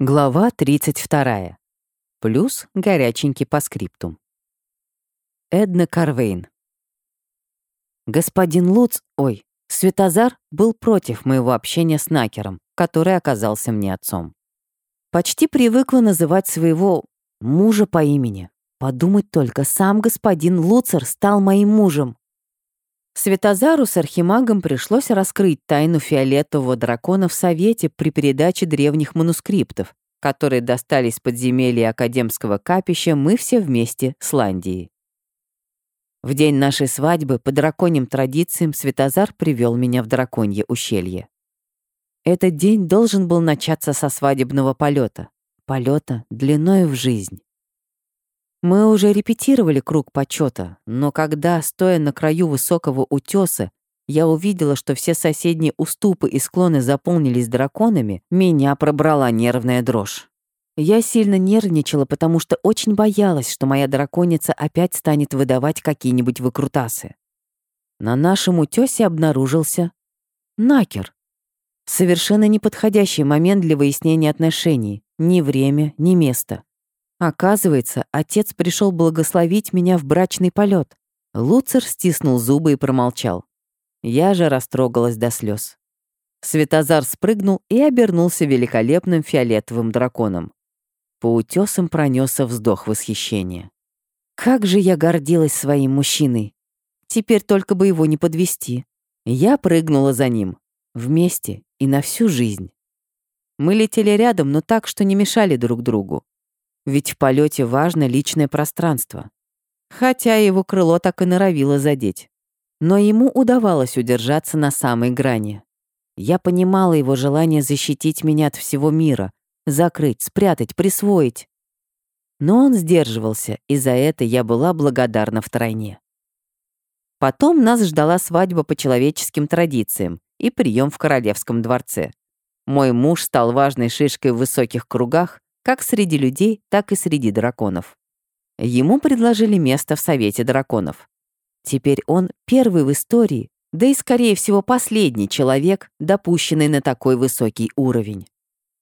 Глава 32. Плюс горяченький по скриптум. Эдна Карвейн. Господин Луц, ой, Светозар был против моего общения с Накером, который оказался мне отцом. Почти привыкла называть своего мужа по имени. Подумать только, сам господин Луцер стал моим мужем. Светозару с Архимагом пришлось раскрыть тайну фиолетового дракона в Совете при передаче древних манускриптов, которые достались подземелья Академского капища мы все вместе с Ландией. В день нашей свадьбы по драконьим традициям Светозар привел меня в драконье ущелье. Этот день должен был начаться со свадебного полета, полета длиною в жизнь. Мы уже репетировали круг почета, но когда, стоя на краю высокого утеса, я увидела, что все соседние уступы и склоны заполнились драконами, меня пробрала нервная дрожь. Я сильно нервничала, потому что очень боялась, что моя драконица опять станет выдавать какие-нибудь выкрутасы. На нашем утёсе обнаружился Накер. Совершенно неподходящий момент для выяснения отношений. Ни время, ни место. Оказывается, отец пришел благословить меня в брачный полет. Луцер стиснул зубы и промолчал. Я же растрогалась до слез. Светозар спрыгнул и обернулся великолепным фиолетовым драконом. По утесам пронесся вздох восхищения. Как же я гордилась своим мужчиной. Теперь только бы его не подвести. Я прыгнула за ним. Вместе и на всю жизнь. Мы летели рядом, но так, что не мешали друг другу. Ведь в полете важно личное пространство. Хотя его крыло так и норовило задеть. Но ему удавалось удержаться на самой грани. Я понимала его желание защитить меня от всего мира, закрыть, спрятать, присвоить. Но он сдерживался, и за это я была благодарна втройне. Потом нас ждала свадьба по человеческим традициям и прием в королевском дворце. Мой муж стал важной шишкой в высоких кругах, как среди людей, так и среди драконов. Ему предложили место в Совете драконов. Теперь он первый в истории, да и, скорее всего, последний человек, допущенный на такой высокий уровень.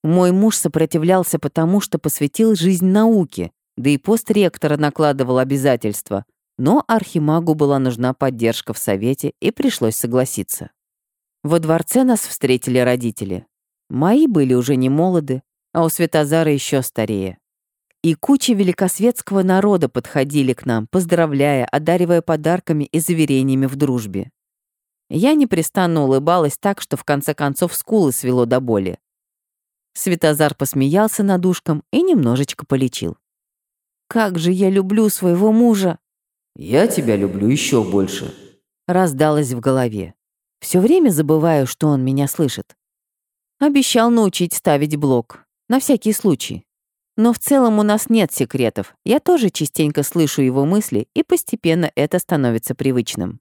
Мой муж сопротивлялся потому, что посвятил жизнь науке, да и пост ректора накладывал обязательства, но Архимагу была нужна поддержка в Совете, и пришлось согласиться. Во дворце нас встретили родители. Мои были уже не молоды, а у Светозара еще старее. И куча великосветского народа подходили к нам, поздравляя, одаривая подарками и заверениями в дружбе. Я непрестанно улыбалась так, что в конце концов скулы свело до боли. Светозар посмеялся над ушком и немножечко полечил. «Как же я люблю своего мужа!» «Я тебя люблю еще больше», — раздалось в голове. Все время забываю, что он меня слышит. Обещал научить ставить блок. На всякий случай. Но в целом у нас нет секретов. Я тоже частенько слышу его мысли, и постепенно это становится привычным.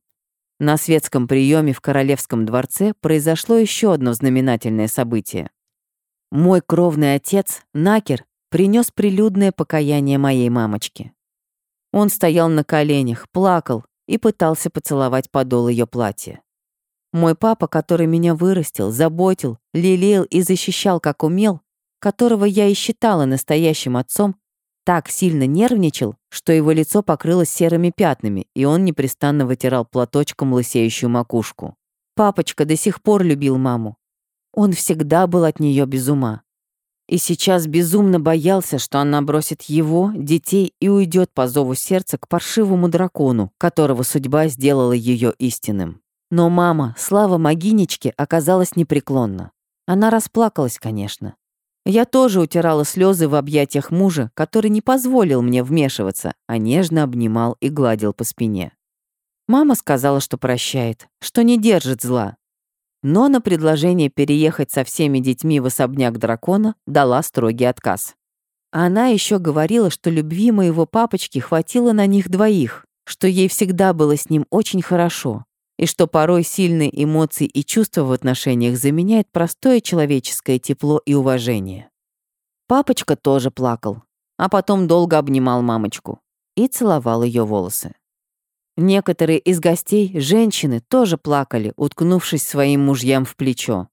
На светском приеме в Королевском дворце произошло еще одно знаменательное событие. Мой кровный отец, Накер, принес прилюдное покаяние моей мамочки. Он стоял на коленях, плакал и пытался поцеловать подол ее платья. Мой папа, который меня вырастил, заботил, лелеял и защищал, как умел, которого я и считала настоящим отцом, так сильно нервничал, что его лицо покрылось серыми пятнами, и он непрестанно вытирал платочком лысеющую макушку. Папочка до сих пор любил маму. Он всегда был от нее без ума. И сейчас безумно боялся, что она бросит его, детей и уйдет по зову сердца к паршивому дракону, которого судьба сделала ее истинным. Но мама, слава могинечке, оказалась непреклонна. Она расплакалась, конечно. Я тоже утирала слезы в объятиях мужа, который не позволил мне вмешиваться, а нежно обнимал и гладил по спине. Мама сказала, что прощает, что не держит зла. Но на предложение переехать со всеми детьми в особняк дракона дала строгий отказ. Она еще говорила, что любви моего папочки хватило на них двоих, что ей всегда было с ним очень хорошо, и что порой сильные эмоции и чувства в отношениях заменяет простое человеческое тепло и уважение. Папочка тоже плакал, а потом долго обнимал мамочку и целовал ее волосы. Некоторые из гостей, женщины, тоже плакали, уткнувшись своим мужьям в плечо.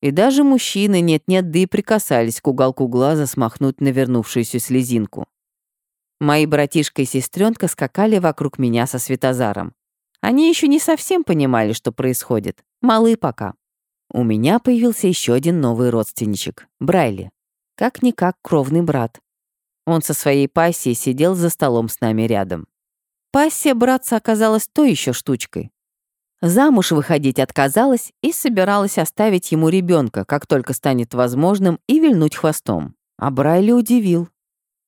И даже мужчины нет-нет, да и прикасались к уголку глаза смахнуть навернувшуюся слезинку. Мои братишка и сестренка скакали вокруг меня со Светозаром. Они еще не совсем понимали, что происходит. Малы пока. У меня появился еще один новый родственничек — Брайли. Как-никак кровный брат. Он со своей пассией сидел за столом с нами рядом. Пассия братца оказалась той еще штучкой. Замуж выходить отказалась и собиралась оставить ему ребенка, как только станет возможным, и вильнуть хвостом. А Брайли удивил.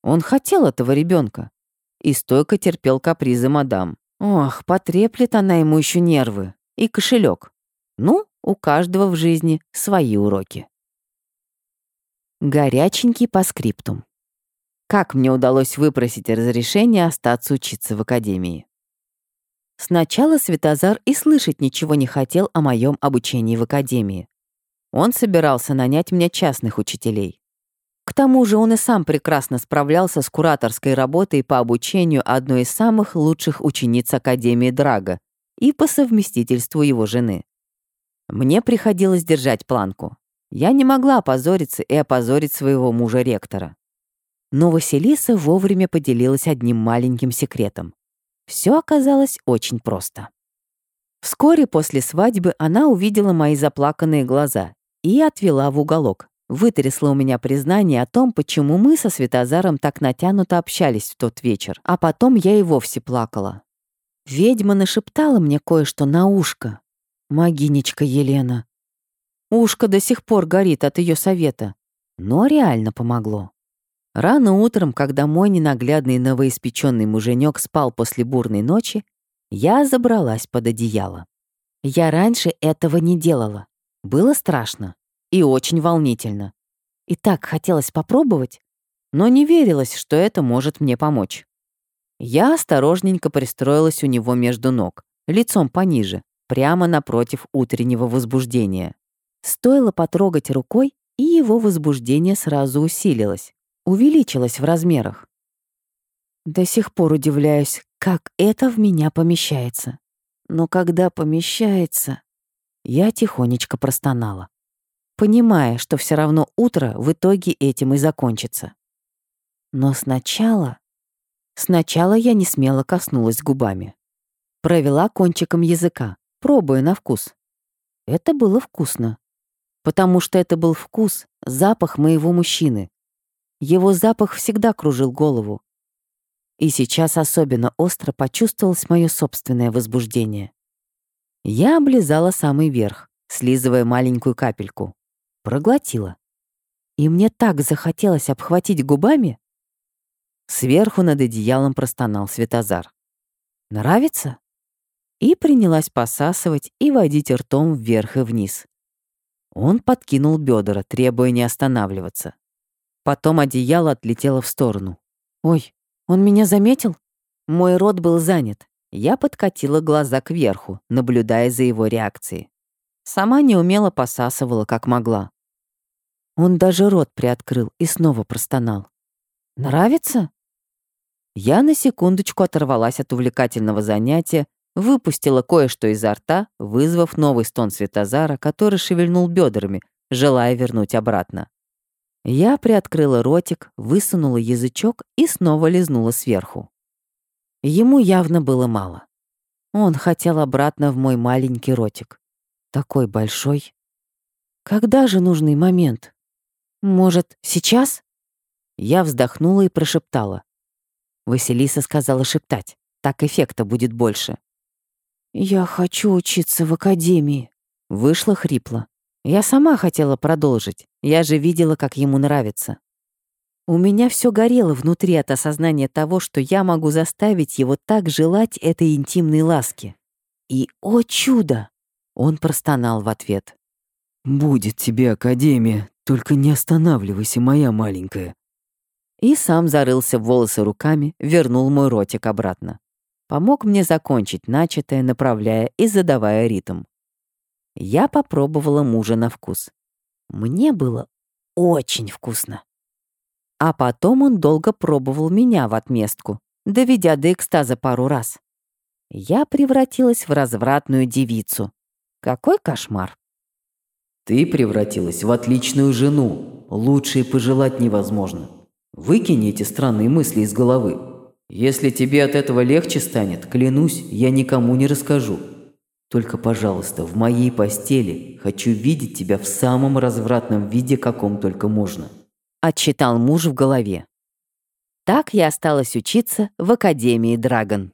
Он хотел этого ребенка и стойко терпел капризы мадам. Ох, потреплет она ему еще нервы и кошелек. Ну, у каждого в жизни свои уроки. Горяченький по скриптум. Как мне удалось выпросить разрешение остаться учиться в академии? Сначала Светозар и слышать ничего не хотел о моем обучении в академии. Он собирался нанять мне частных учителей. К тому же он и сам прекрасно справлялся с кураторской работой по обучению одной из самых лучших учениц Академии Драга и по совместительству его жены. Мне приходилось держать планку. Я не могла опозориться и опозорить своего мужа-ректора. Но Василиса вовремя поделилась одним маленьким секретом. Все оказалось очень просто. Вскоре после свадьбы она увидела мои заплаканные глаза и отвела в уголок, вытрясла у меня признание о том, почему мы со Светозаром так натянуто общались в тот вечер, а потом я и вовсе плакала. Ведьма нашептала мне кое-что на ушко. Магинечка Елена. Ушко до сих пор горит от ее совета, но реально помогло. Рано утром, когда мой ненаглядный новоиспеченный муженек спал после бурной ночи, я забралась под одеяло. Я раньше этого не делала. Было страшно и очень волнительно. И так хотелось попробовать, но не верилось, что это может мне помочь. Я осторожненько пристроилась у него между ног, лицом пониже, прямо напротив утреннего возбуждения. Стоило потрогать рукой, и его возбуждение сразу усилилось увеличилась в размерах. До сих пор удивляюсь, как это в меня помещается. Но когда помещается, я тихонечко простонала, понимая, что все равно утро в итоге этим и закончится. Но сначала... Сначала я не смело коснулась губами. Провела кончиком языка, пробуя на вкус. Это было вкусно. Потому что это был вкус, запах моего мужчины, его запах всегда кружил голову. И сейчас особенно остро почувствовалось мое собственное возбуждение. Я облизала самый верх, слизывая маленькую капельку. Проглотила. И мне так захотелось обхватить губами. Сверху над одеялом простонал Светозар. «Нравится?» И принялась посасывать и водить ртом вверх и вниз. Он подкинул бедра, требуя не останавливаться. Потом одеяло отлетело в сторону. «Ой, он меня заметил?» Мой рот был занят. Я подкатила глаза кверху, наблюдая за его реакцией. Сама неумело посасывала, как могла. Он даже рот приоткрыл и снова простонал. «Нравится?» Я на секундочку оторвалась от увлекательного занятия, выпустила кое-что изо рта, вызвав новый стон Светозара, который шевельнул бедрами, желая вернуть обратно. Я приоткрыла ротик, высунула язычок и снова лизнула сверху. Ему явно было мало. Он хотел обратно в мой маленький ротик. Такой большой. Когда же нужный момент? Может, сейчас? Я вздохнула и прошептала. Василиса сказала шептать. Так эффекта будет больше. «Я хочу учиться в академии», — вышло хрипло. Я сама хотела продолжить. Я же видела, как ему нравится. У меня все горело внутри от осознания того, что я могу заставить его так желать этой интимной ласки. И, о чудо! Он простонал в ответ. «Будет тебе Академия, только не останавливайся, моя маленькая». И сам зарылся в волосы руками, вернул мой ротик обратно. Помог мне закончить начатое, направляя и задавая ритм. Я попробовала мужа на вкус. Мне было очень вкусно. А потом он долго пробовал меня в отместку, доведя до экстаза пару раз. Я превратилась в развратную девицу. Какой кошмар. Ты превратилась в отличную жену. Лучше и пожелать невозможно. Выкини эти странные мысли из головы. Если тебе от этого легче станет, клянусь, я никому не расскажу. Только, пожалуйста, в моей постели хочу видеть тебя в самом развратном виде, каком только можно. Отчитал муж в голове. Так я осталась учиться в Академии Драгон.